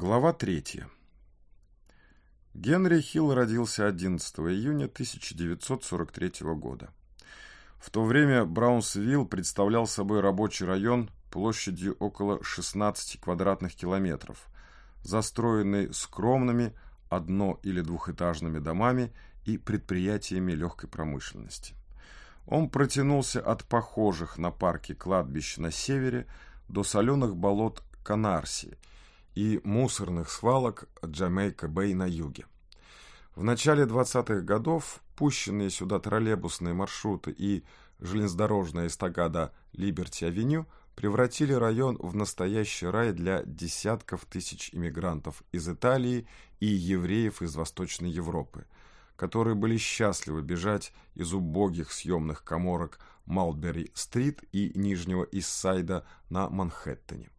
Глава 3. Генри Хилл родился 11 июня 1943 года. В то время Браунсвилл представлял собой рабочий район площадью около 16 квадратных километров, застроенный скромными одно- или двухэтажными домами и предприятиями легкой промышленности. Он протянулся от похожих на парки кладбищ на севере до соленых болот Канарси – и мусорных свалок Джамейка-Бэй на юге. В начале 20-х годов пущенные сюда троллейбусные маршруты и железнодорожная эстакада Либерти-авеню превратили район в настоящий рай для десятков тысяч иммигрантов из Италии и евреев из Восточной Европы, которые были счастливы бежать из убогих съемных коморок Малбери-стрит и Нижнего Иссайда на Манхэттене.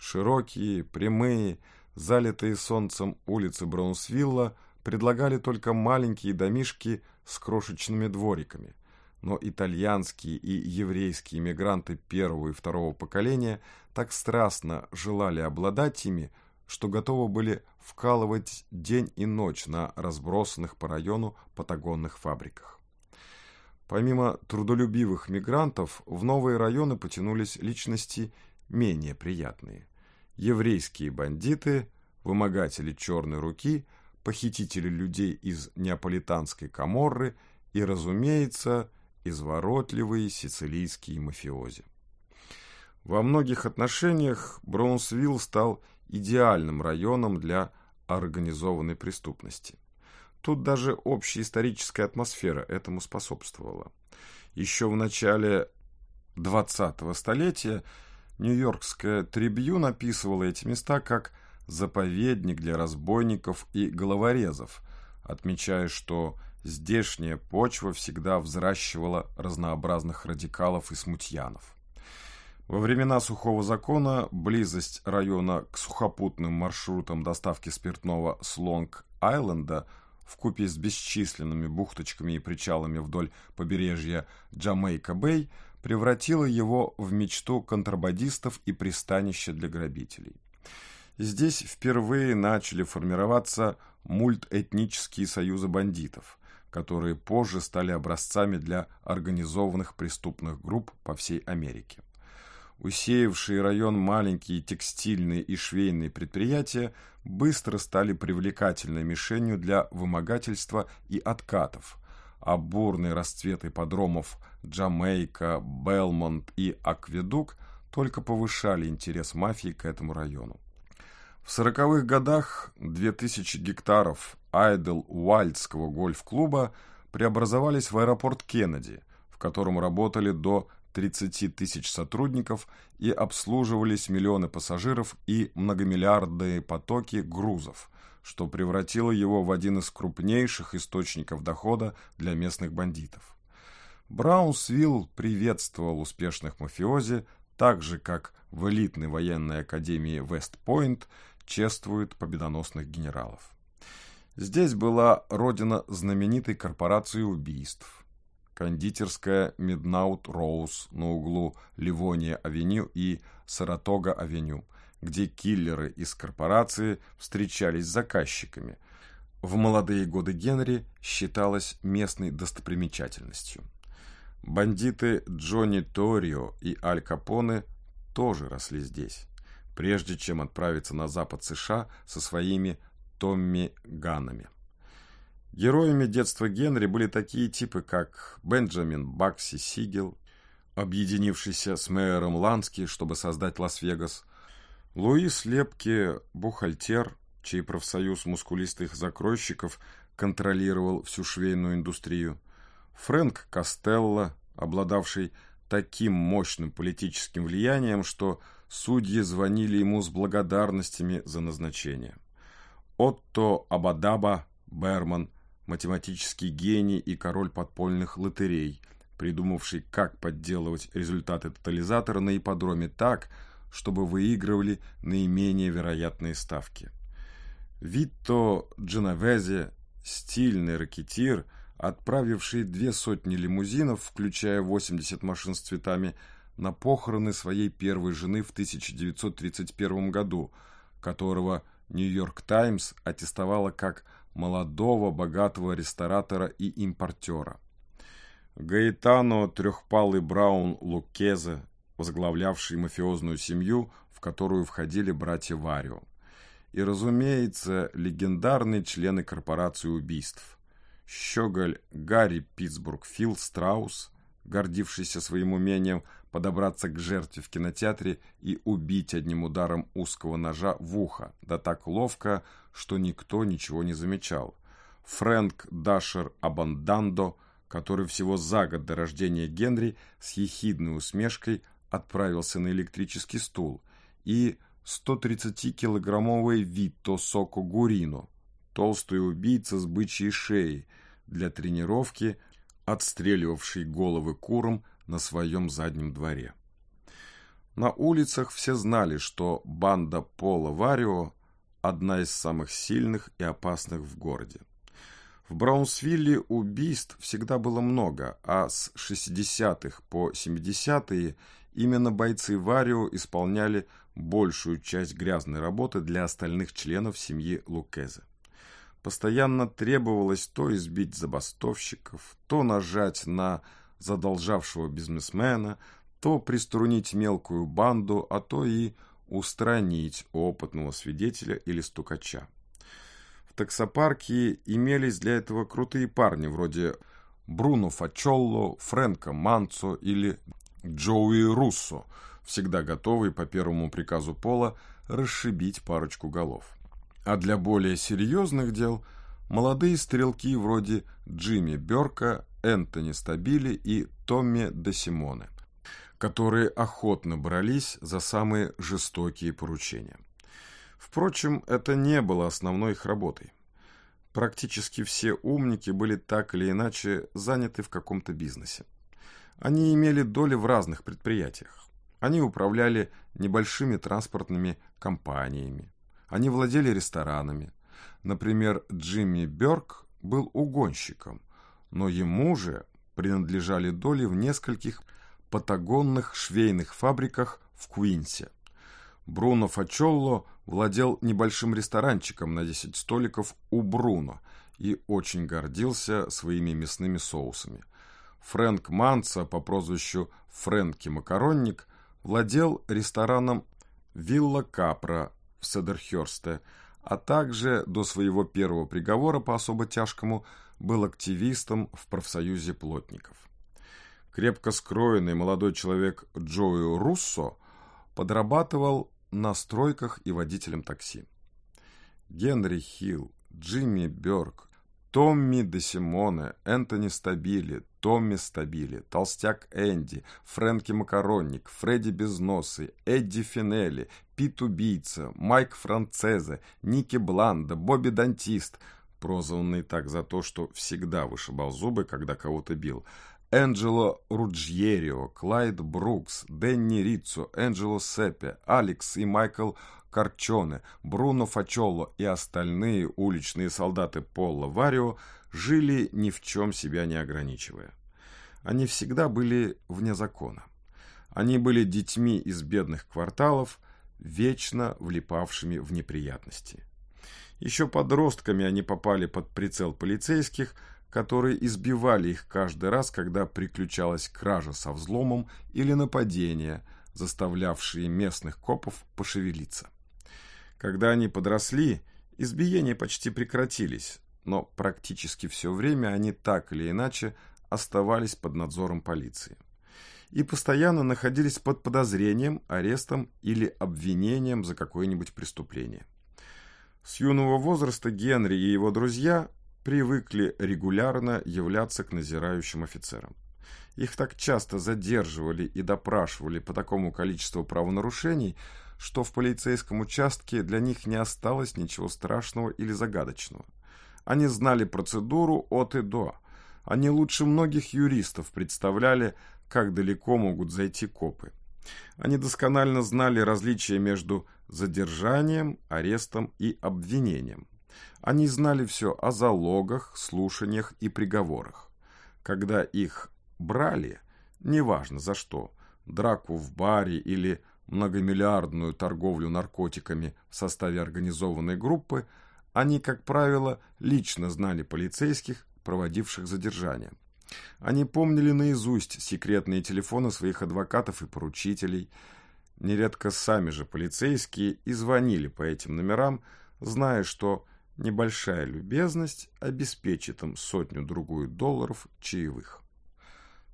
Широкие, прямые, залитые солнцем улицы Браунсвилла предлагали только маленькие домишки с крошечными двориками, но итальянские и еврейские иммигранты первого и второго поколения так страстно желали обладать ими, что готовы были вкалывать день и ночь на разбросанных по району патагонных фабриках. Помимо трудолюбивых мигрантов, в новые районы потянулись личности менее приятные еврейские бандиты, вымогатели черной руки, похитители людей из неаполитанской Каморры и, разумеется, изворотливые сицилийские мафиози. Во многих отношениях Браунсвилл стал идеальным районом для организованной преступности. Тут даже общая историческая атмосфера этому способствовала. Еще в начале 20-го столетия Нью-Йоркская Трибьюн описывала эти места как заповедник для разбойников и головорезов, отмечая, что здешняя почва всегда взращивала разнообразных радикалов и смутьянов. Во времена сухого закона близость района к сухопутным маршрутам доставки спиртного с Лонг-Айленда вкупе с бесчисленными бухточками и причалами вдоль побережья Джамейка-Бэй – превратила его в мечту контрабандистов и пристанище для грабителей. Здесь впервые начали формироваться мультэтнические союзы бандитов, которые позже стали образцами для организованных преступных групп по всей Америке. Усеявшие район маленькие текстильные и швейные предприятия быстро стали привлекательной мишенью для вымогательства и откатов, а бурный расцвет ипподромов Джамейка, Белмонт и Акведук только повышали интерес мафии к этому району. В сороковых годах 2000 гектаров Айдел Уальдского гольф-клуба преобразовались в аэропорт Кеннеди, в котором работали до 30 тысяч сотрудников и обслуживались миллионы пассажиров и многомиллиардные потоки грузов, что превратило его в один из крупнейших источников дохода для местных бандитов. Браунсвилл приветствовал успешных мафиози, так же, как в элитной военной академии Вестпойнт чествуют победоносных генералов. Здесь была родина знаменитой корпорации убийств. Кондитерская Midnight Роуз на углу Ливония-авеню и Саратога-авеню – где киллеры из корпорации встречались с заказчиками. В молодые годы Генри считалось местной достопримечательностью. Бандиты Джонни Торио и Аль Капоне тоже росли здесь, прежде чем отправиться на запад США со своими Томми Ганнами. Героями детства Генри были такие типы, как Бенджамин Бакси Сигел, объединившийся с мэром Лански, чтобы создать Лас-Вегас, Луис Лепке – бухгалтер, чей профсоюз мускулистых закройщиков контролировал всю швейную индустрию. Фрэнк Костелло, обладавший таким мощным политическим влиянием, что судьи звонили ему с благодарностями за назначение. Отто Абадаба Берман, математический гений и король подпольных лотерей, придумавший, как подделывать результаты тотализатора на ипподроме так, чтобы выигрывали наименее вероятные ставки. Витто Дженовезе, стильный ракетир, отправивший две сотни лимузинов, включая 80 машин с цветами, на похороны своей первой жены в 1931 году, которого «Нью-Йорк Таймс» аттестовала как молодого богатого ресторатора и импортера. Гаэтано Трехпалый Браун Лукезе, возглавлявший мафиозную семью, в которую входили братья Варио. И, разумеется, легендарные члены корпорации убийств. Щеголь Гарри Питтсбург Фил Страус, гордившийся своим умением подобраться к жертве в кинотеатре и убить одним ударом узкого ножа в ухо, да так ловко, что никто ничего не замечал. Фрэнк Дашер Абандандо, который всего за год до рождения Генри с ехидной усмешкой отправился на электрический стул, и 130-килограммовый Витто Соко Гурино, толстый убийца с бычьей шеей, для тренировки отстреливавший головы курам на своем заднем дворе. На улицах все знали, что банда Пола Варио – одна из самых сильных и опасных в городе. В Браунсвилле убийств всегда было много, а с 60-х по 70-е именно бойцы Варио исполняли большую часть грязной работы для остальных членов семьи Лукезе. Постоянно требовалось то избить забастовщиков, то нажать на задолжавшего бизнесмена, то приструнить мелкую банду, а то и устранить опытного свидетеля или стукача. В таксопарке имелись для этого крутые парни, вроде Бруно Фачолло, Фрэнка Манцо или Джоуи Руссо, всегда готовые по первому приказу Пола расшибить парочку голов. А для более серьезных дел молодые стрелки вроде Джимми Берка, Энтони Стабили и Томми де Симоне, которые охотно брались за самые жестокие поручения. Впрочем, это не было основной их работой. Практически все умники были так или иначе заняты в каком-то бизнесе. Они имели доли в разных предприятиях. Они управляли небольшими транспортными компаниями. Они владели ресторанами. Например, Джимми Бёрк был угонщиком, но ему же принадлежали доли в нескольких патагонных швейных фабриках в Куинсе. Бруно Фачолло владел небольшим ресторанчиком на 10 столиков у Бруно и очень гордился своими мясными соусами. Фрэнк Манца по прозвищу Фрэнки Макаронник владел рестораном «Вилла Капра» в Седерхерсте, а также до своего первого приговора по особо тяжкому был активистом в профсоюзе плотников. Крепко скроенный молодой человек Джои Руссо подрабатывал на стройках и водителем такси. Генри Хилл, Джимми Бёрк, Томми де Симоне, Энтони Стабили, Томми Стабили, Толстяк Энди, Фрэнки Макаронник, Фредди Безносый, Эдди Финелли, Пит Убийца, Майк Францезе, Ники Бланда, Бобби Дантист, прозванный так за то, что всегда вышибал зубы, когда кого-то бил, Энджело Руджьерио, Клайд Брукс, Дэнни Риццо, Энджело Сеппе, Алекс и Майкл Карчоне, Бруно Фачоло и остальные уличные солдаты Полла Варио жили ни в чем себя не ограничивая. Они всегда были вне закона. Они были детьми из бедных кварталов, вечно влипавшими в неприятности. Еще подростками они попали под прицел полицейских, которые избивали их каждый раз, когда приключалась кража со взломом или нападение, заставлявшие местных копов пошевелиться. Когда они подросли, избиения почти прекратились, но практически все время они так или иначе оставались под надзором полиции. И постоянно находились под подозрением, арестом или обвинением за какое-нибудь преступление. С юного возраста Генри и его друзья привыкли регулярно являться к назирающим офицерам. Их так часто задерживали и допрашивали по такому количеству правонарушений, что в полицейском участке для них не осталось ничего страшного или загадочного. Они знали процедуру от и до. Они лучше многих юристов представляли, как далеко могут зайти копы. Они досконально знали различия между задержанием, арестом и обвинением. Они знали все о залогах, слушаниях и приговорах. Когда их брали, неважно за что, драку в баре или многомиллиардную торговлю наркотиками в составе организованной группы, они, как правило, лично знали полицейских, проводивших задержание. Они помнили наизусть секретные телефоны своих адвокатов и поручителей. Нередко сами же полицейские и звонили по этим номерам, зная, что небольшая любезность обеспечит им сотню-другую долларов чаевых.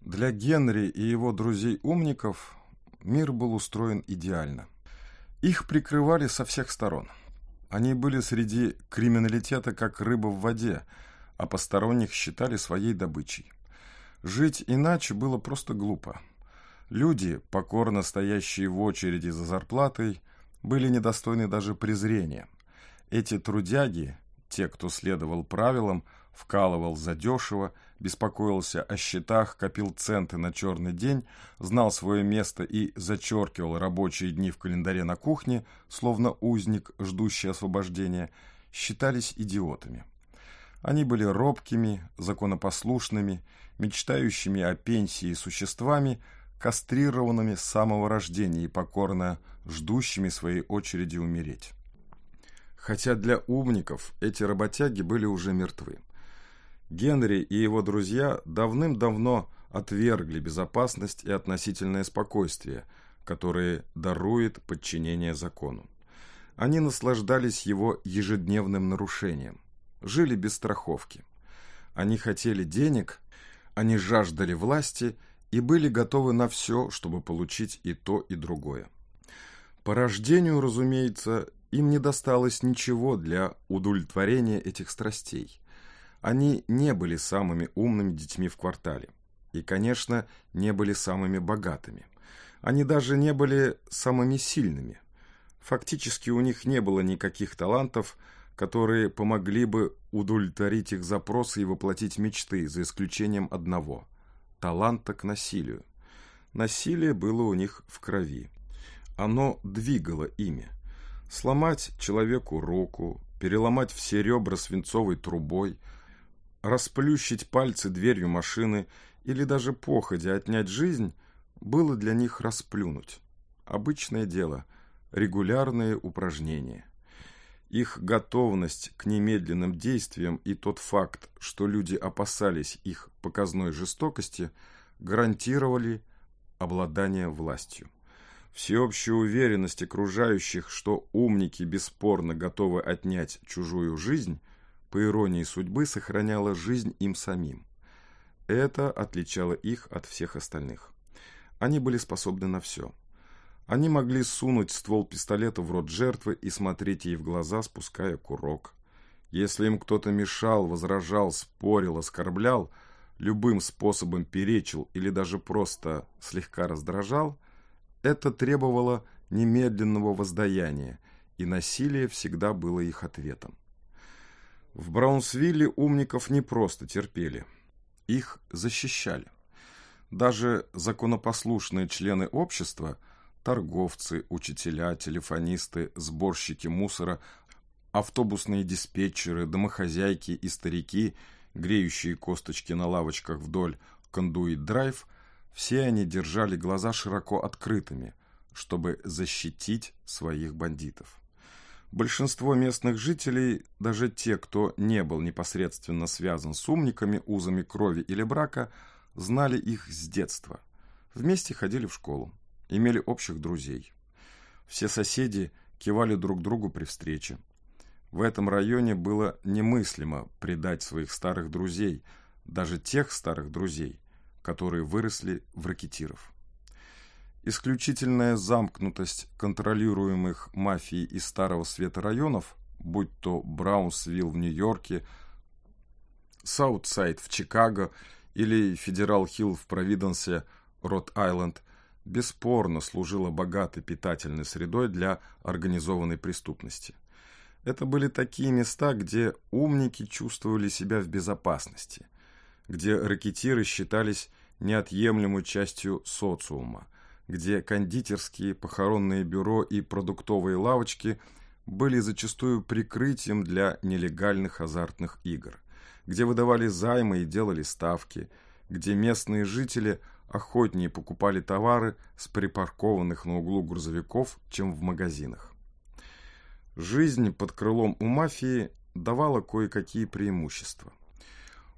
Для Генри и его друзей-умников мир был устроен идеально. Их прикрывали со всех сторон. Они были среди криминалитета как рыба в воде, а посторонних считали своей добычей. Жить иначе было просто глупо. Люди, покорно стоящие в очереди за зарплатой, были недостойны даже презрения. Эти трудяги, те, кто следовал правилам, вкалывал задешево, беспокоился о счетах, копил центы на черный день, знал свое место и зачеркивал рабочие дни в календаре на кухне, словно узник, ждущий освобождения, считались идиотами. Они были робкими, законопослушными, мечтающими о пенсии существами, кастрированными с самого рождения и покорно ждущими своей очереди умереть. Хотя для умников эти работяги были уже мертвы. Генри и его друзья давным-давно отвергли безопасность и относительное спокойствие, которые дарует подчинение закону. Они наслаждались его ежедневным нарушением, жили без страховки. Они хотели денег, они жаждали власти и были готовы на все, чтобы получить и то, и другое. По рождению, разумеется, им не досталось ничего для удовлетворения этих страстей. Они не были самыми умными детьми в квартале. И, конечно, не были самыми богатыми. Они даже не были самыми сильными. Фактически у них не было никаких талантов, которые помогли бы удовлетворить их запросы и воплотить мечты, за исключением одного – таланта к насилию. Насилие было у них в крови. Оно двигало ими. Сломать человеку руку, переломать все ребра свинцовой трубой, расплющить пальцы дверью машины или даже походя отнять жизнь было для них расплюнуть. Обычное дело, регулярные упражнения – их готовность к немедленным действиям и тот факт, что люди опасались их показной жестокости, гарантировали обладание властью. Всеобщая уверенность окружающих, что умники бесспорно готовы отнять чужую жизнь, по иронии судьбы, сохраняла жизнь им самим. Это отличало их от всех остальных. Они были способны на все – они могли сунуть ствол пистолета в рот жертвы и смотреть ей в глаза, спуская курок. Если им кто-то мешал, возражал, спорил, оскорблял, любым способом перечил или даже просто слегка раздражал, это требовало немедленного воздаяния, и насилие всегда было их ответом. В Браунсвилле умников не просто терпели, их защищали. Даже законопослушные члены общества – торговцы, учителя, телефонисты, сборщики мусора, автобусные диспетчеры, домохозяйки и старики, греющие косточки на лавочках вдоль кондуит-драйв, все они держали глаза широко открытыми, чтобы защитить своих бандитов. Большинство местных жителей, даже те, кто не был непосредственно связан с умниками, узами крови или брака, знали их с детства. Вместе ходили в школу имели общих друзей. Все соседи кивали друг другу при встрече. В этом районе было немыслимо предать своих старых друзей, даже тех старых друзей, которые выросли в ракетиров. Исключительная замкнутость контролируемых мафией из Старого Света районов, будь то Браунсвилл в Нью-Йорке, Саутсайд в Чикаго или Федерал-Хилл в Провиденсе, Род-Айленд, бесспорно служила богатой питательной средой для организованной преступности. Это были такие места, где умники чувствовали себя в безопасности, где рэкетиры считались неотъемлемой частью социума, где кондитерские, похоронные бюро и продуктовые лавочки были зачастую прикрытием для нелегальных азартных игр, где выдавали займы и делали ставки, где местные жители – охотнее покупали товары с припаркованных на углу грузовиков, чем в магазинах. Жизнь под крылом у мафии давала кое-какие преимущества.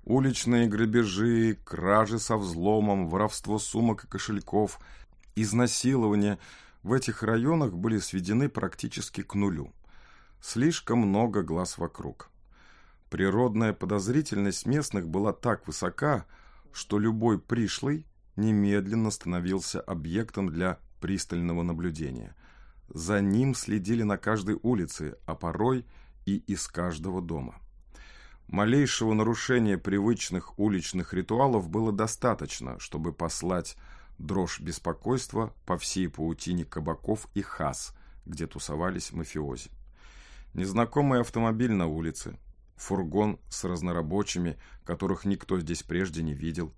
Уличные грабежи, кражи со взломом, воровство сумок и кошельков, изнасилования в этих районах были сведены практически к нулю. Слишком много глаз вокруг. Природная подозрительность местных была так высока, что любой пришлый немедленно становился объектом для пристального наблюдения. За ним следили на каждой улице, а порой и из каждого дома. Малейшего нарушения привычных уличных ритуалов было достаточно, чтобы послать дрожь беспокойства по всей паутине кабаков и хас, где тусовались мафиози. Незнакомый автомобиль на улице, фургон с разнорабочими, которых никто здесь прежде не видел,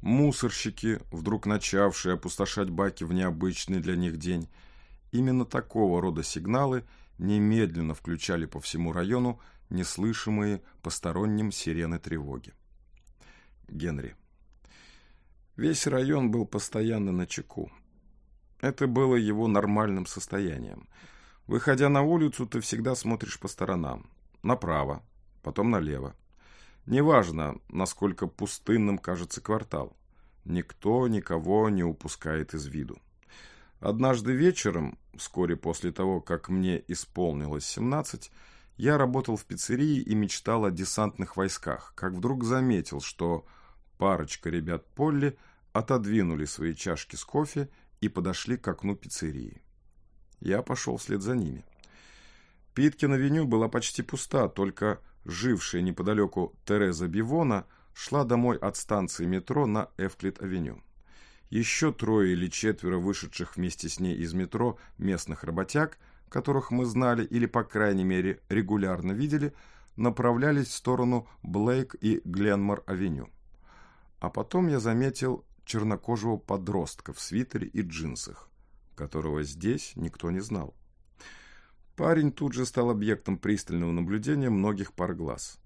мусорщики, вдруг начавшие опустошать баки в необычный для них день. Именно такого рода сигналы немедленно включали по всему району неслышимые посторонним сирены тревоги. Генри. Весь район был постоянно на чеку. Это было его нормальным состоянием. Выходя на улицу, ты всегда смотришь по сторонам. Направо, потом налево. Неважно, насколько пустынным кажется квартал. Никто никого не упускает из виду. Однажды вечером, вскоре после того, как мне исполнилось 17, я работал в пиццерии и мечтал о десантных войсках, как вдруг заметил, что парочка ребят Полли отодвинули свои чашки с кофе и подошли к окну пиццерии. Я пошел вслед за ними. Питкина-веню была почти пуста, только жившая неподалеку Тереза Бивона шла домой от станции метро на Эвклид-авеню. Еще трое или четверо вышедших вместе с ней из метро местных работяг – которых мы знали или, по крайней мере, регулярно видели, направлялись в сторону Блейк и Гленмор-авеню. А потом я заметил чернокожего подростка в свитере и джинсах, которого здесь никто не знал. Парень тут же стал объектом пристального наблюдения многих пар глаз.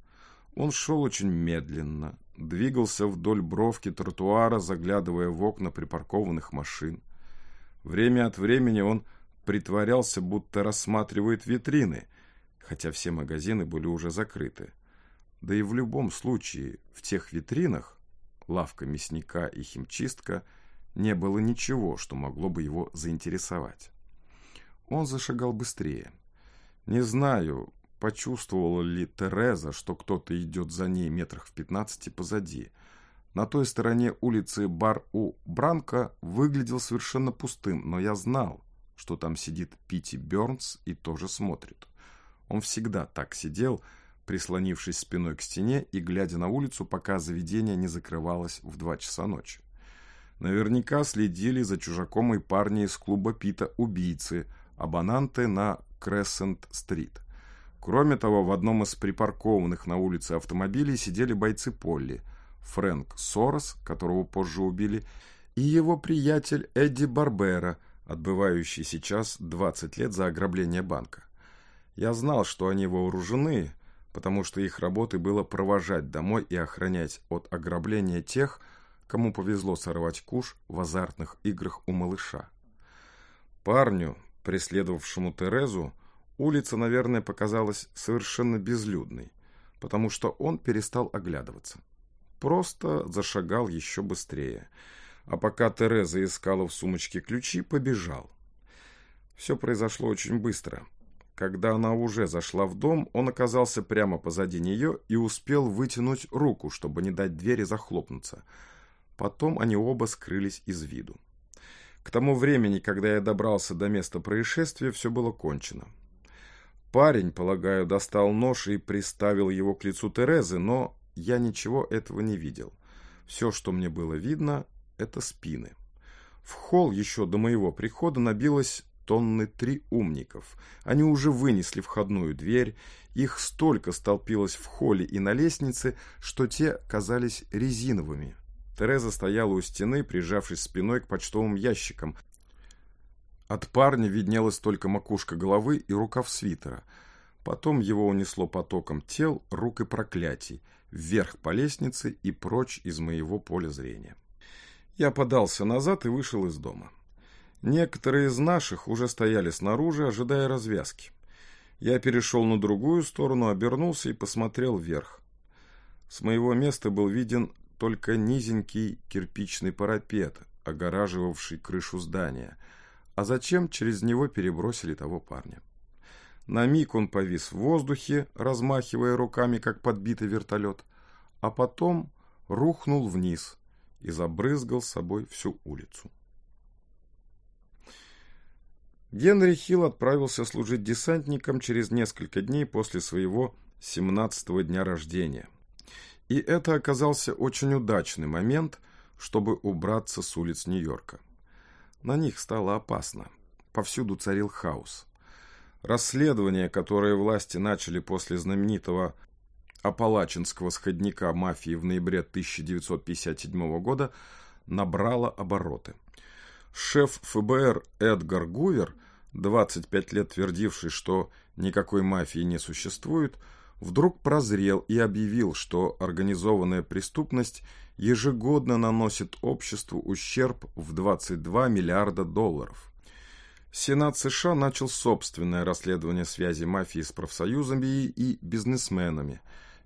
Он шел очень медленно, двигался вдоль бровки тротуара, заглядывая в окна припаркованных машин. Время от времени он притворялся, будто рассматривает витрины, хотя все магазины были уже закрыты. Да и в любом случае, в тех витринах, лавка мясника и химчистка, не было ничего, что могло бы его заинтересовать. Он зашагал быстрее. Не знаю, почувствовала ли Тереза, что кто-то идет за ней метрах в пятнадцати позади. На той стороне улицы бар у Бранка выглядел совершенно пустым, но я знал, что там сидит Пити Бернс и тоже смотрит. Он всегда так сидел, прислонившись спиной к стене и глядя на улицу, пока заведение не закрывалось в два часа ночи. Наверняка следили за чужаком и парни из клуба Пита «Убийцы», абонанты на Крессент-стрит. Кроме того, в одном из припаркованных на улице автомобилей сидели бойцы Полли, Фрэнк Сорос, которого позже убили, и его приятель Эдди Барбера – отбывающий сейчас 20 лет за ограбление банка. Я знал, что они вооружены, потому что их работой было провожать домой и охранять от ограбления тех, кому повезло сорвать куш в азартных играх у малыша. Парню, преследовавшему Терезу, улица, наверное, показалась совершенно безлюдной, потому что он перестал оглядываться. Просто зашагал еще быстрее – а пока Тереза искала в сумочке ключи, побежал. Все произошло очень быстро. Когда она уже зашла в дом, он оказался прямо позади нее и успел вытянуть руку, чтобы не дать двери захлопнуться. Потом они оба скрылись из виду. К тому времени, когда я добрался до места происшествия, все было кончено. Парень, полагаю, достал нож и приставил его к лицу Терезы, но я ничего этого не видел. Все, что мне было видно, это спины. В холл еще до моего прихода набилось тонны три умников. Они уже вынесли входную дверь, их столько столпилось в холле и на лестнице, что те казались резиновыми. Тереза стояла у стены, прижавшись спиной к почтовым ящикам. От парня виднелась только макушка головы и рукав свитера. Потом его унесло потоком тел, рук и проклятий, вверх по лестнице и прочь из моего поля зрения. Я подался назад и вышел из дома. Некоторые из наших уже стояли снаружи, ожидая развязки. Я перешел на другую сторону, обернулся и посмотрел вверх. С моего места был виден только низенький кирпичный парапет, огораживавший крышу здания. А зачем через него перебросили того парня? На миг он повис в воздухе, размахивая руками, как подбитый вертолет, а потом рухнул вниз и забрызгал собой всю улицу. Генри Хилл отправился служить десантником через несколько дней после своего 17-го дня рождения. И это оказался очень удачный момент, чтобы убраться с улиц Нью-Йорка. На них стало опасно. Повсюду царил хаос. Расследование, которое власти начали после знаменитого Апалачинского сходника мафии в ноябре 1957 года, набрало обороты. Шеф ФБР Эдгар Гувер, 25 лет твердивший, что никакой мафии не существует, вдруг прозрел и объявил, что организованная преступность ежегодно наносит обществу ущерб в 22 миллиарда долларов. Сенат США начал собственное расследование связи мафии с профсоюзами и бизнесменами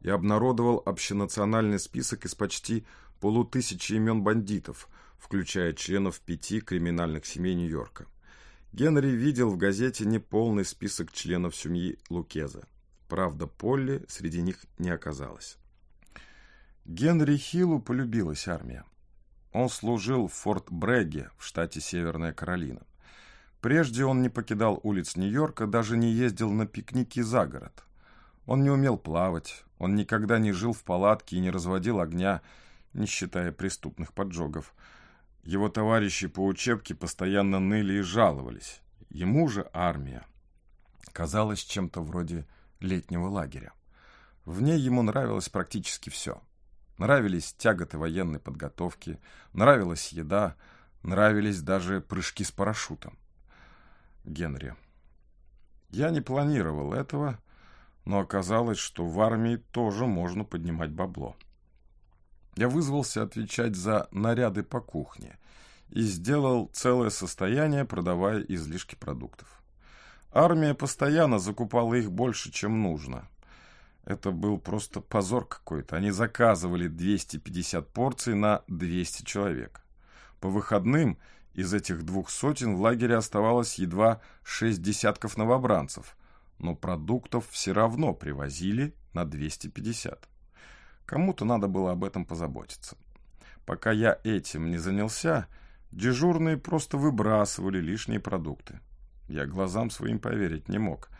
и обнародовал общенациональный список из почти полутысячи имен бандитов, включая членов пяти криминальных семей Нью-Йорка. Генри видел в газете неполный список членов семьи Лукеза. Правда, Полли среди них не оказалось. Генри Хиллу полюбилась армия. Он служил в Форт Бреге в штате Северная Каролина. Прежде он не покидал улиц Нью-Йорка, даже не ездил на пикники за город. Он не умел плавать, он никогда не жил в палатке и не разводил огня, не считая преступных поджогов. Его товарищи по учебке постоянно ныли и жаловались. Ему же армия казалась чем-то вроде летнего лагеря. В ней ему нравилось практически все. Нравились тяготы военной подготовки, нравилась еда, нравились даже прыжки с парашютом. Генри. Я не планировал этого, но оказалось, что в армии тоже можно поднимать бабло. Я вызвался отвечать за наряды по кухне и сделал целое состояние, продавая излишки продуктов. Армия постоянно закупала их больше, чем нужно. Это был просто позор какой-то. Они заказывали 250 порций на 200 человек. По выходным из этих двух сотен в лагере оставалось едва шесть десятков новобранцев, но продуктов все равно привозили на 250. Кому-то надо было об этом позаботиться. Пока я этим не занялся, дежурные просто выбрасывали лишние продукты. Я глазам своим поверить не мог.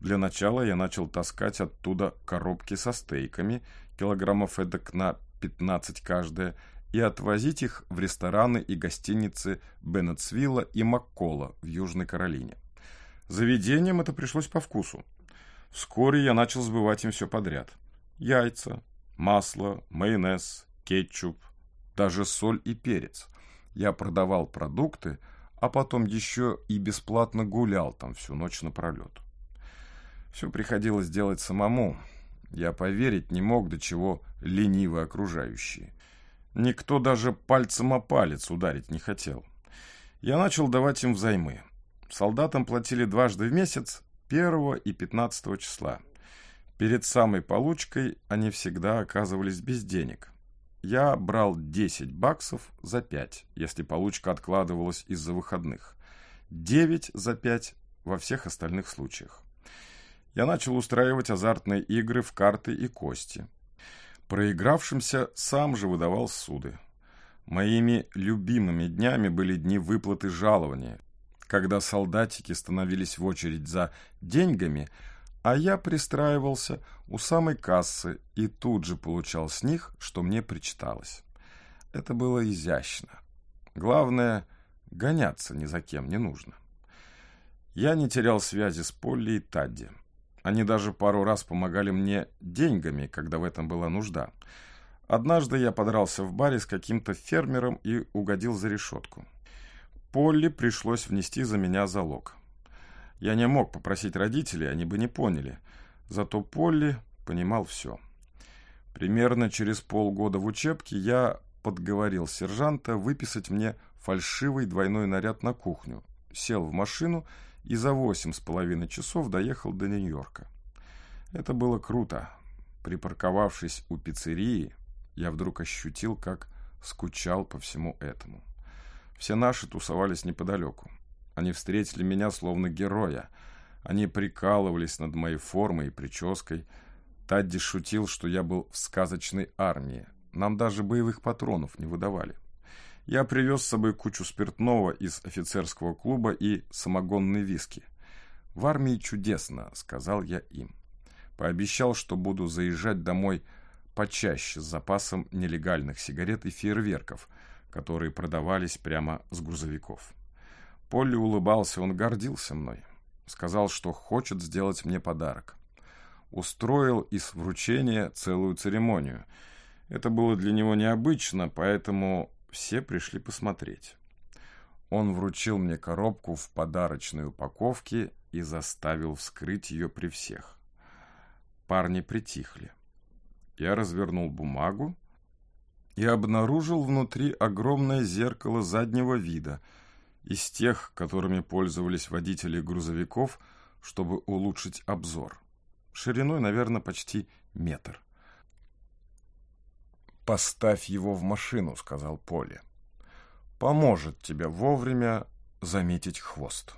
Для начала я начал таскать оттуда коробки со стейками, килограммов эдак на 15 каждая, и отвозить их в рестораны и гостиницы Беннетсвилла и Маккола в Южной Каролине. Заведением это пришлось по вкусу. Вскоре я начал сбывать им все подряд. Яйца, масло, майонез, кетчуп, даже соль и перец. Я продавал продукты, а потом еще и бесплатно гулял там всю ночь напролет. Все приходилось делать самому. Я поверить не мог, до чего ленивы окружающие. Никто даже пальцем о палец ударить не хотел. Я начал давать им взаймы. Солдатам платили дважды в месяц, 1 и 15 числа. Перед самой получкой они всегда оказывались без денег. Я брал 10 баксов за 5, если получка откладывалась из-за выходных. 9 за 5 во всех остальных случаях. Я начал устраивать азартные игры в карты и кости. Проигравшимся сам же выдавал суды. Моими любимыми днями были дни выплаты жалования, когда солдатики становились в очередь за деньгами, а я пристраивался у самой кассы и тут же получал с них, что мне причиталось. Это было изящно. Главное, гоняться ни за кем не нужно. Я не терял связи с Полли и Тадди. Они даже пару раз помогали мне деньгами, когда в этом была нужда. Однажды я подрался в баре с каким-то фермером и угодил за решетку. Полли пришлось внести за меня залог. Я не мог попросить родителей, они бы не поняли. Зато Полли понимал все. Примерно через полгода в учебке я подговорил сержанта выписать мне фальшивый двойной наряд на кухню, сел в машину и за восемь с половиной часов доехал до Нью-Йорка. Это было круто. Припарковавшись у пиццерии, я вдруг ощутил, как скучал по всему этому. Все наши тусовались неподалеку. Они встретили меня словно героя. Они прикалывались над моей формой и прической. Тадди шутил, что я был в сказочной армии. Нам даже боевых патронов не выдавали. Я привез с собой кучу спиртного из офицерского клуба и самогонный виски. «В армии чудесно», — сказал я им. Пообещал, что буду заезжать домой почаще с запасом нелегальных сигарет и фейерверков, которые продавались прямо с грузовиков. Полли улыбался, он гордился мной. Сказал, что хочет сделать мне подарок. Устроил из вручения целую церемонию. Это было для него необычно, поэтому все пришли посмотреть. Он вручил мне коробку в подарочной упаковке и заставил вскрыть ее при всех. Парни притихли. Я развернул бумагу и обнаружил внутри огромное зеркало заднего вида – из тех, которыми пользовались водители грузовиков, чтобы улучшить обзор. Шириной, наверное, почти метр. «Поставь его в машину», — сказал Поле. «Поможет тебе вовремя заметить хвост».